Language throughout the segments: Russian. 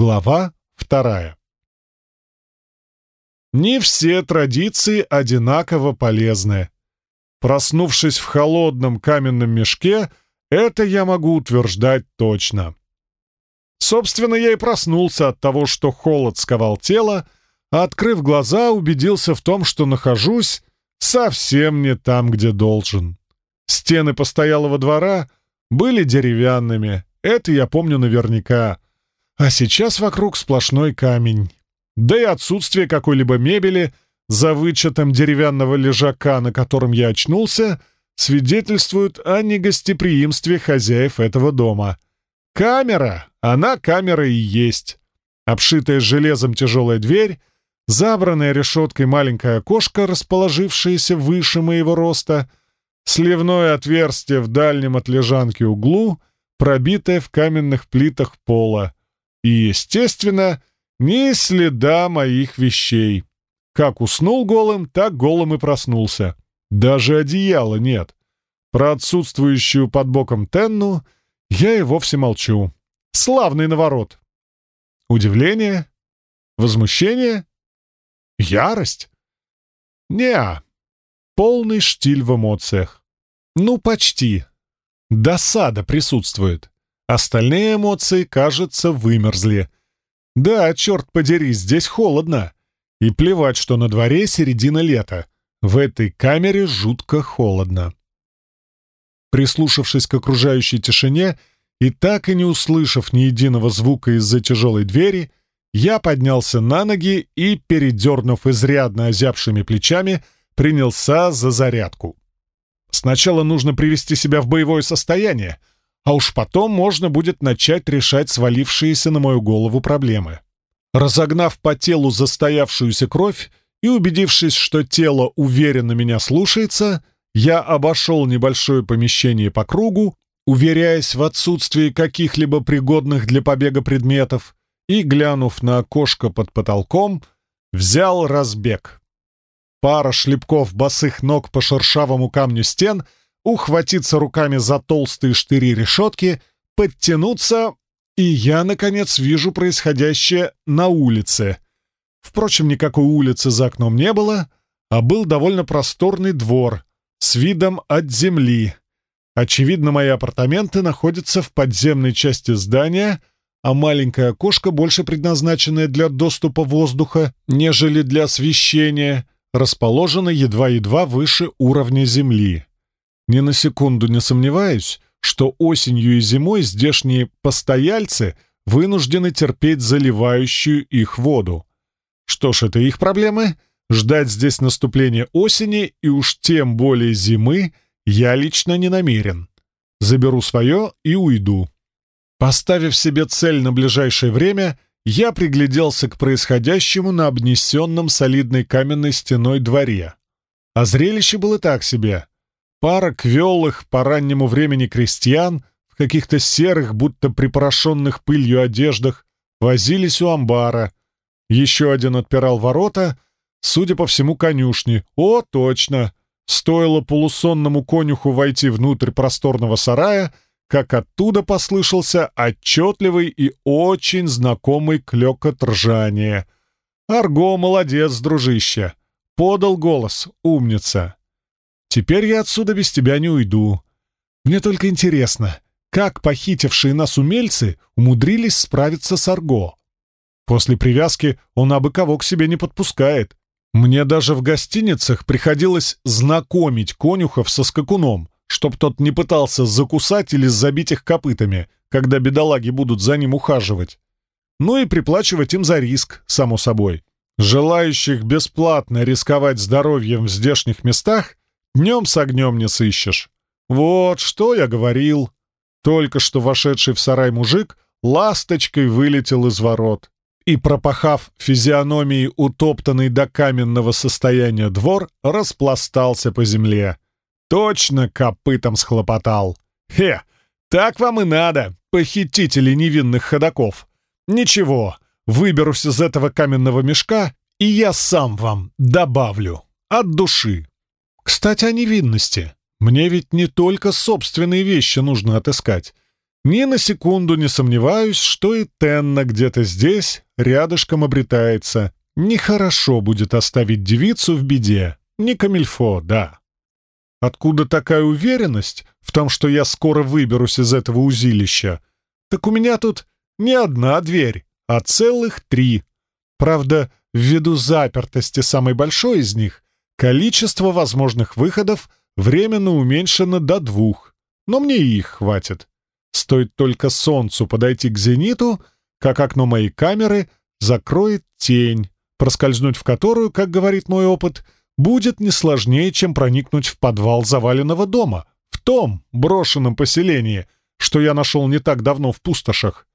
Глава вторая. Не все традиции одинаково полезны. Проснувшись в холодном каменном мешке, это я могу утверждать точно. Собственно, я и проснулся от того, что холод сковал тело, а, открыв глаза, убедился в том, что нахожусь совсем не там, где должен. Стены постоялого двора были деревянными, это я помню наверняка, а сейчас вокруг сплошной камень. Да и отсутствие какой-либо мебели, за вычетом деревянного лежака, на котором я очнулся, свидетельствует о негостеприимстве хозяев этого дома. Камера, она камера и есть. Обшитая железом тяжелая дверь, забранная решеткой маленькое окошко, расположившееся выше моего роста, сливное отверстие в дальнем от лежанки углу, пробитое в каменных плитах пола. И, естественно, ни следа моих вещей. Как уснул голым, так голым и проснулся. Даже одеяла нет. Про отсутствующую под боком Тенну я и вовсе молчу. Славный наворот. Удивление? Возмущение? Ярость? Неа. Полный штиль в эмоциях. Ну, почти. Досада присутствует. Остальные эмоции, кажется, вымерзли. Да, черт подери, здесь холодно. И плевать, что на дворе середина лета. В этой камере жутко холодно. Прислушавшись к окружающей тишине и так и не услышав ни единого звука из-за тяжелой двери, я поднялся на ноги и, передернув изрядно озябшими плечами, принялся за зарядку. Сначала нужно привести себя в боевое состояние, а уж потом можно будет начать решать свалившиеся на мою голову проблемы. Разогнав по телу застоявшуюся кровь и убедившись, что тело уверенно меня слушается, я обошел небольшое помещение по кругу, уверяясь в отсутствии каких-либо пригодных для побега предметов, и, глянув на окошко под потолком, взял разбег. Пара шлепков босых ног по шершавому камню стен, ухватиться руками за толстые штыри решетки, подтянуться, и я, наконец, вижу происходящее на улице. Впрочем, никакой улицы за окном не было, а был довольно просторный двор с видом от земли. Очевидно, мои апартаменты находятся в подземной части здания, а маленькое окошко, больше предназначенное для доступа воздуха, нежели для освещения — расположена едва-едва выше уровня земли. Ни на секунду не сомневаюсь, что осенью и зимой здешние постояльцы вынуждены терпеть заливающую их воду. Что ж, это их проблемы. Ждать здесь наступления осени и уж тем более зимы я лично не намерен. Заберу свое и уйду. Поставив себе цель на ближайшее время — я пригляделся к происходящему на обнесенном солидной каменной стеной дворе. А зрелище было так себе. Пара квелых по раннему времени крестьян в каких-то серых, будто припорошенных пылью одеждах, возились у амбара. Еще один отпирал ворота, судя по всему, конюшни. О, точно! Стоило полусонному конюху войти внутрь просторного сарая — как оттуда послышался отчетливый и очень знакомый клёкот ржания. «Арго, молодец, дружище!» — подал голос, умница. «Теперь я отсюда без тебя не уйду. Мне только интересно, как похитившие нас умельцы умудрились справиться с Арго? После привязки он абы кого к себе не подпускает. Мне даже в гостиницах приходилось знакомить конюхов со скакуном, чтоб тот не пытался закусать или забить их копытами, когда бедолаги будут за ним ухаживать. Ну и приплачивать им за риск, само собой. Желающих бесплатно рисковать здоровьем в здешних местах днем с огнем не сыщешь. Вот что я говорил. Только что вошедший в сарай мужик ласточкой вылетел из ворот и, пропахав физиономией утоптанный до каменного состояния двор, распластался по земле. Точно копытом схлопотал. Хе, так вам и надо, похитители невинных ходаков. Ничего, выберусь из этого каменного мешка, и я сам вам добавлю. От души. Кстати, о невинности. Мне ведь не только собственные вещи нужно отыскать. Ни на секунду не сомневаюсь, что и Тенна где-то здесь, рядышком обретается. Нехорошо будет оставить девицу в беде. Не камильфо, да. Откуда такая уверенность в том, что я скоро выберусь из этого узилища? Так у меня тут не одна дверь, а целых три. Правда, ввиду запертости самой большой из них, количество возможных выходов временно уменьшено до двух. Но мне и их хватит. Стоит только солнцу подойти к зениту, как окно моей камеры закроет тень, проскользнуть в которую, как говорит мой опыт, будет не сложнее, чем проникнуть в подвал заваленного дома, в том брошенном поселении, что я нашел не так давно в пустошах.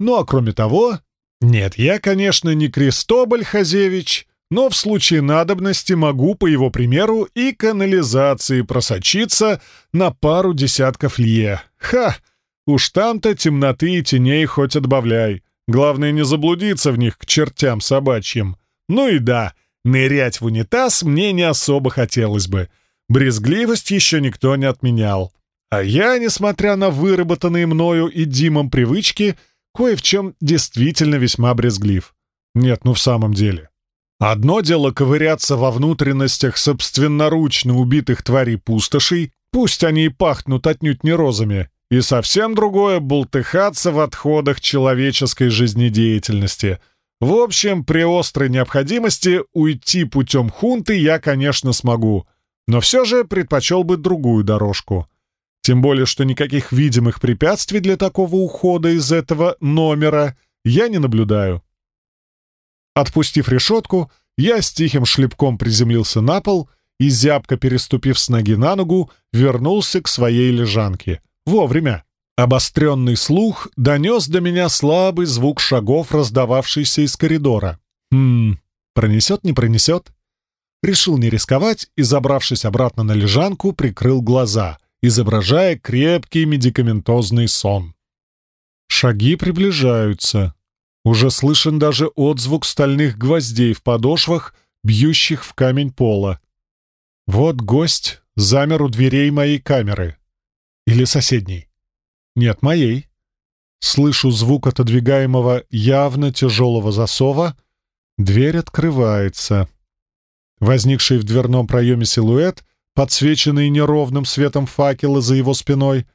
Ну а кроме того, нет, я, конечно, не Крестоболь Хазевич, но в случае надобности могу, по его примеру, и канализации просочиться на пару десятков лье. Ха! Уж там-то темноты и теней хоть отбавляй. Главное не заблудиться в них к чертям собачьим. Ну и да, нырять в унитаз мне не особо хотелось бы. Брезгливость еще никто не отменял. А я, несмотря на выработанные мною и Димом привычки, кое в чем действительно весьма брезглив. Нет, ну в самом деле. Одно дело ковыряться во внутренностях собственноручно убитых тварей пустошей, пусть они и пахнут отнюдь не розами, и совсем другое — бултыхаться в отходах человеческой жизнедеятельности. В общем, при острой необходимости уйти путем хунты я, конечно, смогу, но все же предпочел бы другую дорожку. Тем более, что никаких видимых препятствий для такого ухода из этого номера я не наблюдаю. Отпустив решетку, я с тихим шлепком приземлился на пол и, зябко переступив с ноги на ногу, вернулся к своей лежанке — Вовремя. Обостренный слух донес до меня слабый звук шагов, раздававшийся из коридора. Хм, пронесет, не пронесет? Решил не рисковать и, забравшись обратно на лежанку, прикрыл глаза, изображая крепкий медикаментозный сон. Шаги приближаются. Уже слышен даже отзвук стальных гвоздей в подошвах, бьющих в камень пола. Вот гость замер у дверей моей камеры. Или соседней? Нет, моей. Слышу звук отодвигаемого явно тяжелого засова. Дверь открывается. Возникший в дверном проеме силуэт, подсвеченный неровным светом факела за его спиной,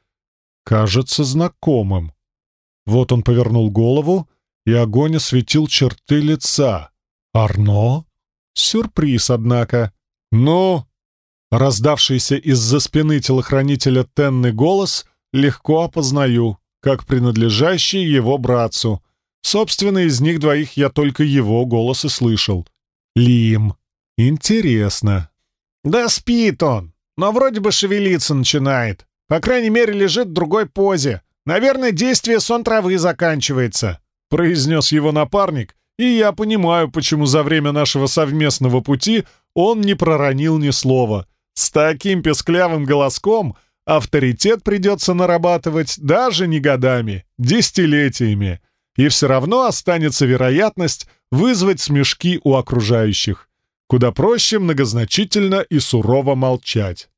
кажется знакомым. Вот он повернул голову, и огонь осветил черты лица. «Арно?» Сюрприз, однако. «Ну, Раздавшийся из-за спины телохранителя Тенны голос легко опознаю, как принадлежащий его братцу. Собственно, из них двоих я только его голос и слышал. Лим. Интересно. Да спит он, но вроде бы шевелиться начинает. По крайней мере, лежит в другой позе. Наверное, действие сон травы заканчивается, произнес его напарник, и я понимаю, почему за время нашего совместного пути он не проронил ни слова — с таким песклявым голоском авторитет придется нарабатывать даже не годами, десятилетиями, и все равно останется вероятность вызвать смешки у окружающих. Куда проще многозначительно и сурово молчать.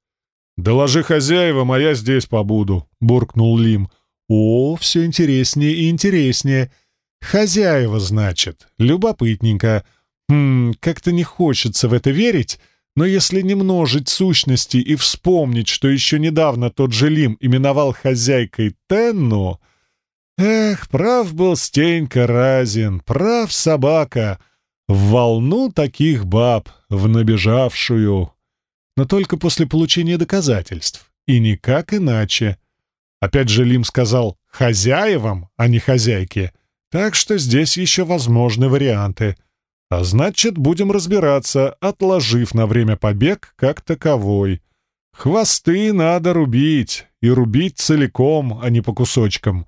«Доложи хозяевам, а я здесь побуду», — буркнул Лим. «О, все интереснее и интереснее. Хозяева, значит. Любопытненько. Хм, как-то не хочется в это верить, но если не сущности и вспомнить, что еще недавно тот же Лим именовал хозяйкой Тенну... Эх, прав был Стенька Разин, прав собака. В волну таких баб, в набежавшую. Но только после получения доказательств. И никак иначе. Опять же Лим сказал «хозяевам», а не «хозяйке». Так что здесь еще возможны варианты — а значит, будем разбираться, отложив на время побег как таковой. Хвосты надо рубить, и рубить целиком, а не по кусочкам.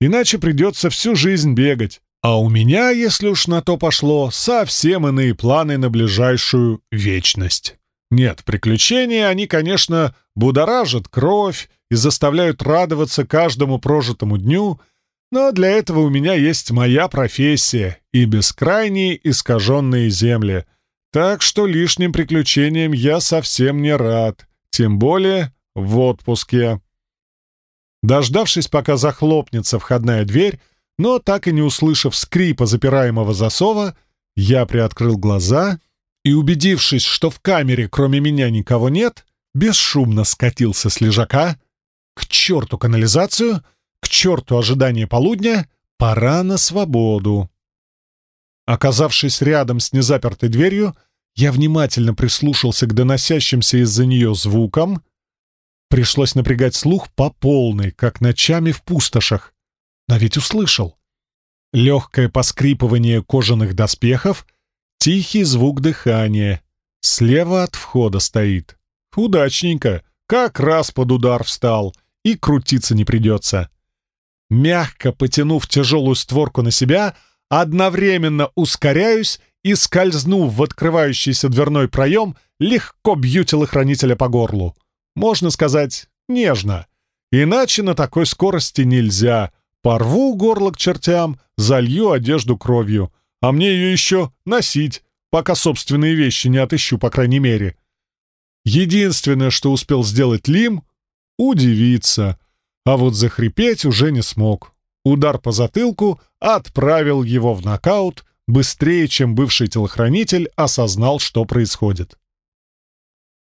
Иначе придется всю жизнь бегать. А у меня, если уж на то пошло, совсем иные планы на ближайшую вечность. Нет, приключения, они, конечно, будоражат кровь и заставляют радоваться каждому прожитому дню — но для этого у меня есть моя профессия и бескрайние искаженные земли. Так что лишним приключениям я совсем не рад, тем более в отпуске. Дождавшись, пока захлопнется входная дверь, но так и не услышав скрипа запираемого засова, я приоткрыл глаза и, убедившись, что в камере кроме меня никого нет, бесшумно скатился с лежака. К черту канализацию, к черту ожидание полудня, пора на свободу. Оказавшись рядом с незапертой дверью, я внимательно прислушался к доносящимся из-за нее звукам. Пришлось напрягать слух по полной, как ночами в пустошах. Но ведь услышал. Легкое поскрипывание кожаных доспехов, тихий звук дыхания. Слева от входа стоит. Удачненько, как раз под удар встал, и крутиться не придется. Мягко потянув тяжелую створку на себя, одновременно ускоряюсь и, скользнув в открывающийся дверной проем, легко бью телохранителя по горлу. Можно сказать, нежно. Иначе на такой скорости нельзя. Порву горло к чертям, залью одежду кровью. А мне ее еще носить, пока собственные вещи не отыщу, по крайней мере. Единственное, что успел сделать Лим — удивиться. А вот захрипеть уже не смог. Удар по затылку отправил его в нокаут быстрее, чем бывший телохранитель осознал, что происходит.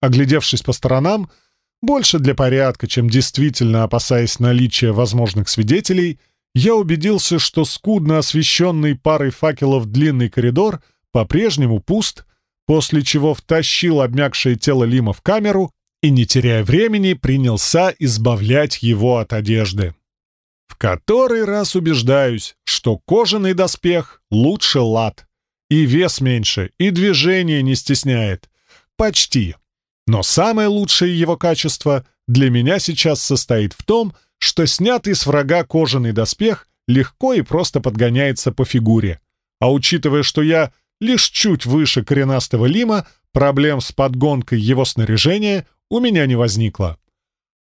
Оглядевшись по сторонам, больше для порядка, чем действительно опасаясь наличия возможных свидетелей, я убедился, что скудно освещенный парой факелов длинный коридор по-прежнему пуст, после чего втащил обмякшее тело Лима в камеру и, не теряя времени, принялся избавлять его от одежды. В который раз убеждаюсь, что кожаный доспех лучше лад. И вес меньше, и движение не стесняет. Почти. Но самое лучшее его качество для меня сейчас состоит в том, что снятый с врага кожаный доспех легко и просто подгоняется по фигуре. А учитывая, что я лишь чуть выше коренастого Лима, проблем с подгонкой его снаряжения у меня не возникло.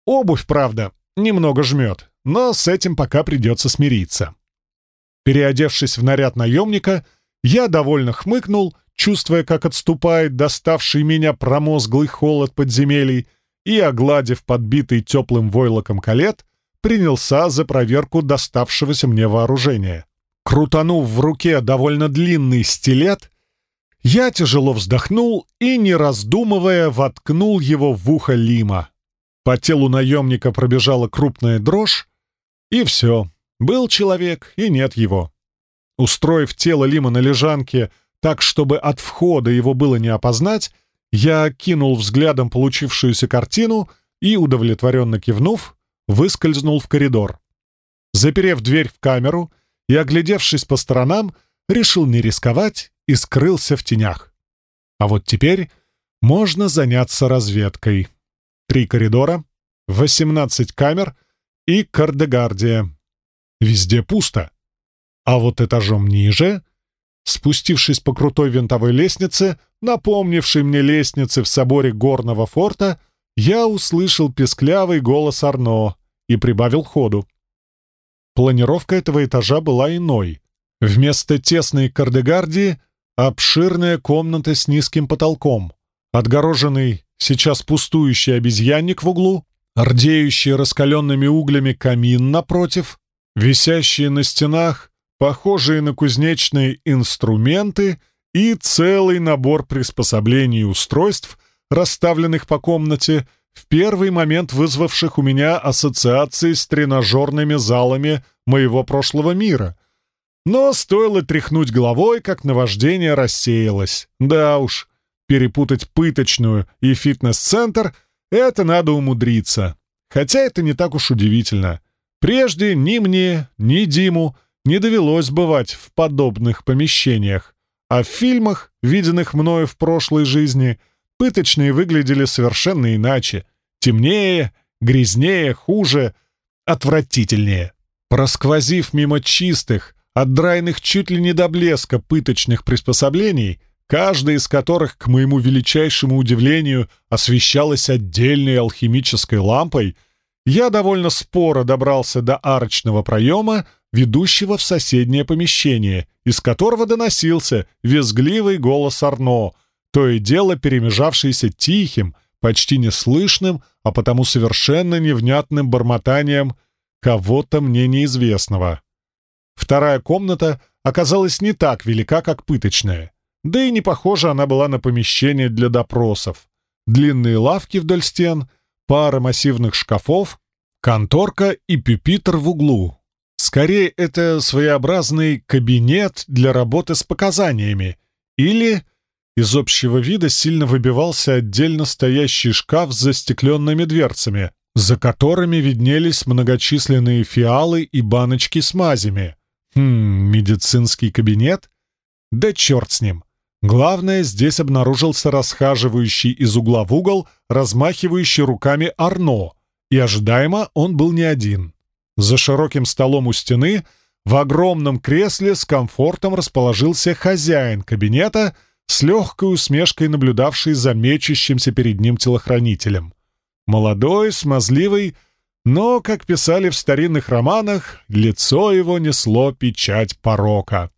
Обувь, правда, немного жмет, но с этим пока придется смириться. Переодевшись в наряд наемника, я довольно хмыкнул, чувствуя, как отступает доставший меня промозглый холод подземелий, и, огладив подбитый теплым войлоком колет, принялся за проверку доставшегося мне вооружения. Крутанув в руке довольно длинный стилет, я тяжело вздохнул и, не раздумывая, воткнул его в ухо Лима. По телу наемника пробежала крупная дрожь, и все. Был человек, и нет его. Устроив тело Лима на лежанке так, чтобы от входа его было не опознать, я кинул взглядом получившуюся картину и, удовлетворенно кивнув, выскользнул в коридор. Заперев дверь в камеру и оглядевшись по сторонам, решил не рисковать и скрылся в тенях. А вот теперь можно заняться разведкой. Три коридора, 18 камер — и Кардегардия. Везде пусто. А вот этажом ниже, спустившись по крутой винтовой лестнице, напомнившей мне лестницы в соборе горного форта, я услышал песклявый голос Арно и прибавил ходу. Планировка этого этажа была иной. Вместо тесной кардегардии — обширная комната с низким потолком, отгороженный сейчас пустующий обезьянник в углу, рдеющий раскаленными углями камин напротив, висящие на стенах, похожие на кузнечные инструменты и целый набор приспособлений и устройств, расставленных по комнате, в первый момент вызвавших у меня ассоциации с тренажерными залами моего прошлого мира. Но стоило тряхнуть головой, как наваждение рассеялось. Да уж, перепутать пыточную и фитнес-центр — это надо умудриться. Хотя это не так уж удивительно. Прежде ни мне, ни Диму не довелось бывать в подобных помещениях. А в фильмах, виденных мною в прошлой жизни, пыточные выглядели совершенно иначе. Темнее, грязнее, хуже, отвратительнее. Просквозив мимо чистых, отдраенных чуть ли не до блеска пыточных приспособлений, каждая из которых, к моему величайшему удивлению, освещалась отдельной алхимической лампой, я довольно споро добрался до арочного проема, ведущего в соседнее помещение, из которого доносился визгливый голос Арно, то и дело перемежавшийся тихим, почти неслышным, а потому совершенно невнятным бормотанием кого-то мне неизвестного. Вторая комната оказалась не так велика, как пыточная. Да и не похожа она была на помещение для допросов. Длинные лавки вдоль стен, пара массивных шкафов, конторка и пюпитр в углу. Скорее, это своеобразный кабинет для работы с показаниями. Или из общего вида сильно выбивался отдельно стоящий шкаф с застекленными дверцами, за которыми виднелись многочисленные фиалы и баночки с мазями. Хм, медицинский кабинет? Да черт с ним. Главное, здесь обнаружился расхаживающий из угла в угол, размахивающий руками Арно, и ожидаемо он был не один. За широким столом у стены в огромном кресле с комфортом расположился хозяин кабинета с легкой усмешкой наблюдавший за мечущимся перед ним телохранителем. Молодой, смазливый, но, как писали в старинных романах, лицо его несло печать порока.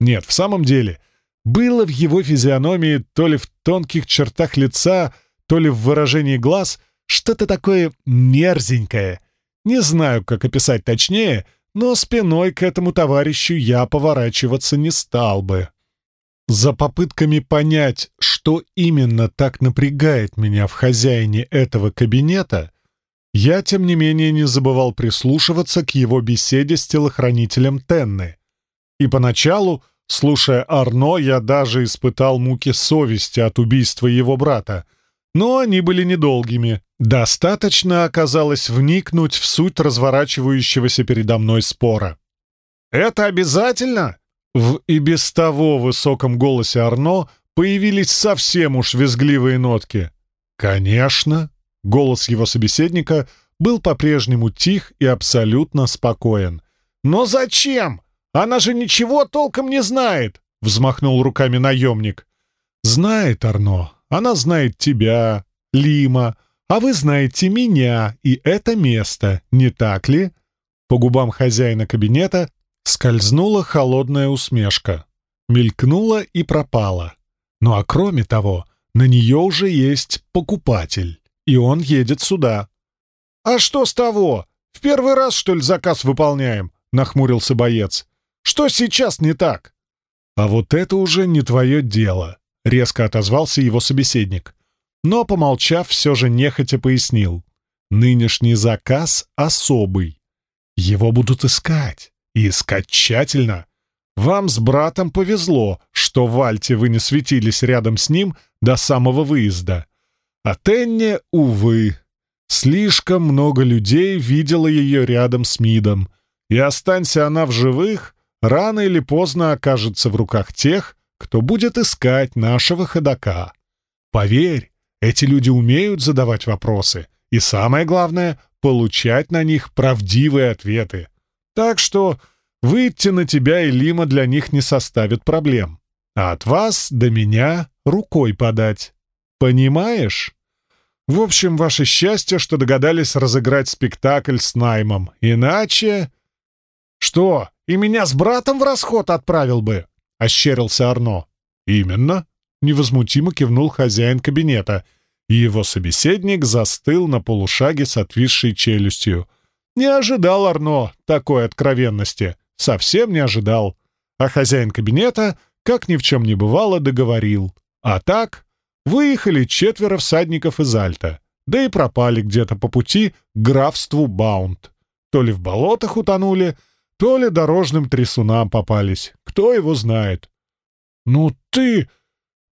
Нет, в самом деле, было в его физиономии то ли в тонких чертах лица, то ли в выражении глаз что-то такое мерзенькое. Не знаю, как описать точнее, но спиной к этому товарищу я поворачиваться не стал бы. За попытками понять, что именно так напрягает меня в хозяине этого кабинета, я, тем не менее, не забывал прислушиваться к его беседе с телохранителем Тенны. И поначалу, слушая Арно, я даже испытал муки совести от убийства его брата, но они были недолгими. Достаточно оказалось вникнуть в суть разворачивающегося передо мной спора. «Это обязательно?» В и без того высоком голосе Арно появились совсем уж визгливые нотки. «Конечно!» — голос его собеседника был по-прежнему тих и абсолютно спокоен. «Но зачем? Она же ничего толком не знает!» — взмахнул руками наемник. «Знает, Арно. Она знает тебя, Лима, а вы знаете меня и это место, не так ли?» По губам хозяина кабинета Скользнула холодная усмешка. Мелькнула и пропала. Ну а кроме того, на нее уже есть покупатель, и он едет сюда. «А что с того? В первый раз, что ли, заказ выполняем?» — нахмурился боец. «Что сейчас не так?» «А вот это уже не твое дело», — резко отозвался его собеседник. Но, помолчав, все же нехотя пояснил. «Нынешний заказ особый. Его будут искать. И искать тщательно. Вам с братом повезло, что в Альте вы не светились рядом с ним до самого выезда. А Тенне, увы, слишком много людей видело ее рядом с Мидом, и останься она в живых, рано или поздно окажется в руках тех, кто будет искать нашего ходока. Поверь, эти люди умеют задавать вопросы, и самое главное — получать на них правдивые ответы. Так что выйти на тебя и Лима для них не составит проблем. А от вас до меня рукой подать. Понимаешь? В общем, ваше счастье, что догадались разыграть спектакль с наймом. Иначе... Что, и меня с братом в расход отправил бы? Ощерился Арно. Именно. Невозмутимо кивнул хозяин кабинета, и его собеседник застыл на полушаге с отвисшей челюстью — не ожидал Арно такой откровенности. Совсем не ожидал. А хозяин кабинета, как ни в чем не бывало, договорил. А так, выехали четверо всадников из Альта, да и пропали где-то по пути к графству Баунд. То ли в болотах утонули, то ли дорожным трясунам попались. Кто его знает? «Ну ты...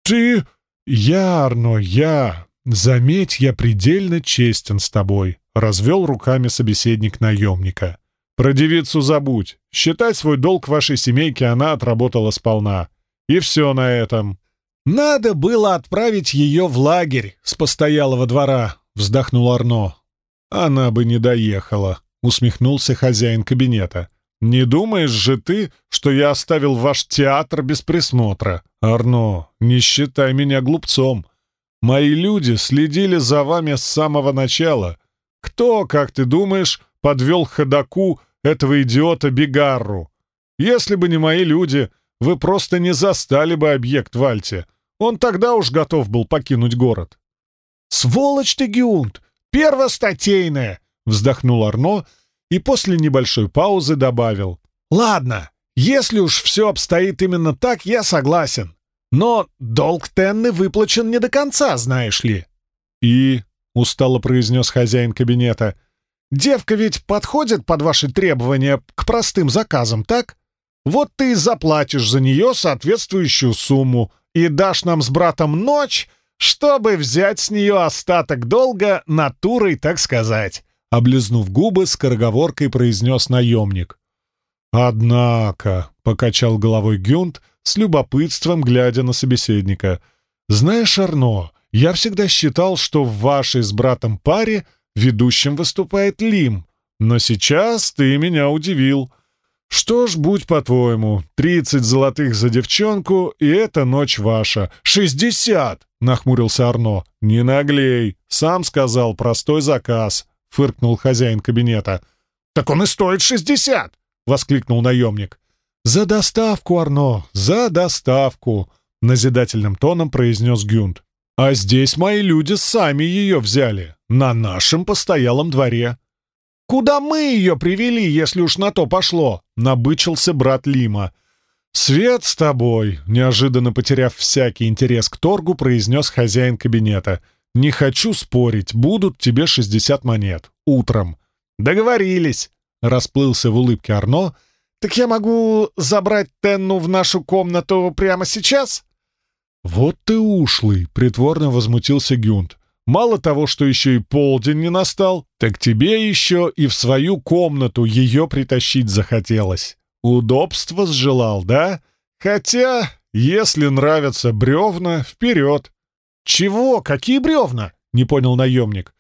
ты... я, Арно, я... Заметь, я предельно честен с тобой. — развел руками собеседник наемника. «Про девицу забудь. Считай свой долг вашей семейке она отработала сполна. И все на этом». «Надо было отправить ее в лагерь с постоялого двора», — вздохнул Арно. «Она бы не доехала», — усмехнулся хозяин кабинета. «Не думаешь же ты, что я оставил ваш театр без присмотра? Арно, не считай меня глупцом. Мои люди следили за вами с самого начала, кто, как ты думаешь, подвел ходаку этого идиота Бигарру? Если бы не мои люди, вы просто не застали бы объект в. Он тогда уж готов был покинуть город. «Сволочь ты, Гюнт! Первостатейная!» — вздохнул Арно и после небольшой паузы добавил. «Ладно, если уж все обстоит именно так, я согласен. Но долг Тенны выплачен не до конца, знаешь ли». «И...» — устало произнес хозяин кабинета. «Девка ведь подходит под ваши требования к простым заказам, так? Вот ты и заплатишь за нее соответствующую сумму и дашь нам с братом ночь, чтобы взять с нее остаток долга натурой, так сказать». Облизнув губы, скороговоркой произнес наемник. «Однако», — покачал головой Гюнт, с любопытством глядя на собеседника, «знаешь, Арно, я всегда считал, что в вашей с братом паре ведущим выступает Лим, но сейчас ты меня удивил. Что ж, будь по-твоему, тридцать золотых за девчонку, и эта ночь ваша. Шестьдесят!» — нахмурился Арно. «Не наглей, сам сказал, простой заказ», — фыркнул хозяин кабинета. «Так он и стоит шестьдесят!» — воскликнул наемник. «За доставку, Арно, за доставку!» — назидательным тоном произнес Гюнд. А здесь мои люди сами ее взяли, на нашем постоялом дворе. «Куда мы ее привели, если уж на то пошло?» — набычился брат Лима. «Свет с тобой!» — неожиданно потеряв всякий интерес к торгу, произнес хозяин кабинета. «Не хочу спорить, будут тебе шестьдесят монет. Утром». «Договорились!» — расплылся в улыбке Арно. «Так я могу забрать Тенну в нашу комнату прямо сейчас?» «Вот ты ушлый!» — притворно возмутился Гюнт. «Мало того, что еще и полдень не настал, так тебе еще и в свою комнату ее притащить захотелось. Удобство сжелал, да? Хотя, если нравятся бревна, вперед!» «Чего? Какие бревна?» — не понял наемник.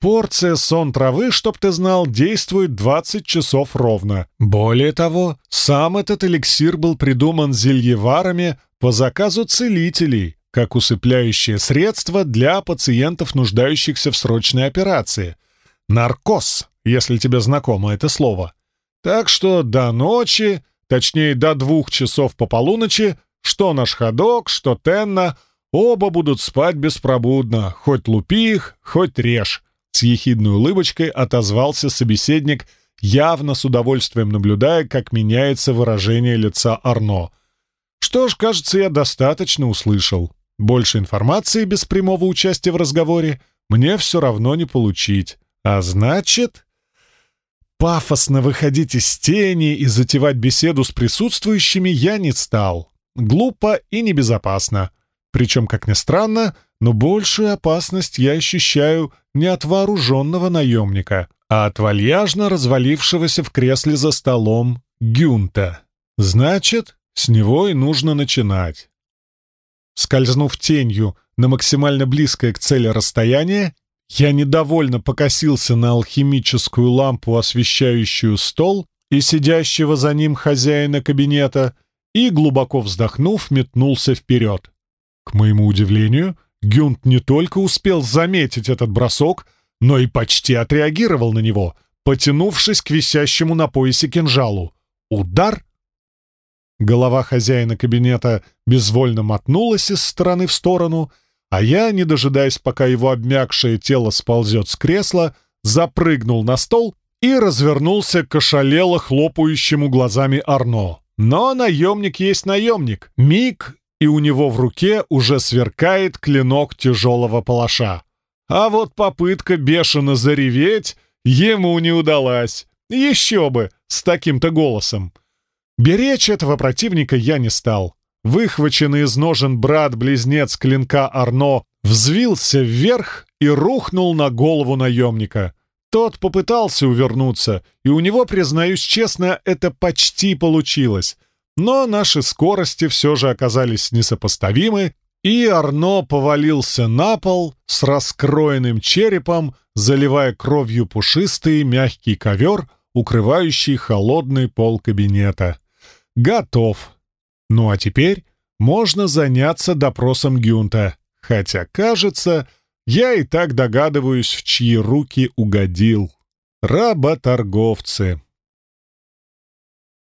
Порция сон травы, чтоб ты знал, действует 20 часов ровно. Более того, сам этот эликсир был придуман зельеварами по заказу целителей, как усыпляющее средство для пациентов, нуждающихся в срочной операции. Наркоз, если тебе знакомо это слово. Так что до ночи, точнее до двух часов по полуночи, что наш ходок, что Тенна, оба будут спать беспробудно, хоть лупи их, хоть режь. С ехидной улыбочкой отозвался собеседник, явно с удовольствием наблюдая, как меняется выражение лица Арно. Что ж, кажется, я достаточно услышал. Больше информации без прямого участия в разговоре мне все равно не получить. А значит... Пафосно выходить из тени и затевать беседу с присутствующими я не стал. Глупо и небезопасно. Причем, как ни странно, но большую опасность я ощущаю не от вооруженного наемника, а от вальяжно развалившегося в кресле за столом Гюнта. Значит, с него и нужно начинать. Скользнув тенью на максимально близкое к цели расстояние, я недовольно покосился на алхимическую лампу, освещающую стол, и сидящего за ним хозяина кабинета, и, глубоко вздохнув, метнулся вперед. К моему удивлению, Гюнт не только успел заметить этот бросок, но и почти отреагировал на него, потянувшись к висящему на поясе кинжалу. Удар! Голова хозяина кабинета безвольно мотнулась из стороны в сторону, а я, не дожидаясь, пока его обмякшее тело сползет с кресла, запрыгнул на стол и развернулся к ошалело хлопающему глазами Арно. Но наемник есть наемник. Миг, и у него в руке уже сверкает клинок тяжелого палаша. А вот попытка бешено зареветь ему не удалась. Еще бы, с таким-то голосом. Беречь этого противника я не стал. Выхваченный из ножен брат-близнец клинка Арно взвился вверх и рухнул на голову наемника. Тот попытался увернуться, и у него, признаюсь честно, это почти получилось. Но наши скорости все же оказались несопоставимы, и Арно повалился на пол с раскроенным черепом, заливая кровью пушистый мягкий ковер, укрывающий холодный пол кабинета. Готов. Ну а теперь можно заняться допросом Гюнта, хотя, кажется, я и так догадываюсь, в чьи руки угодил. Работорговцы.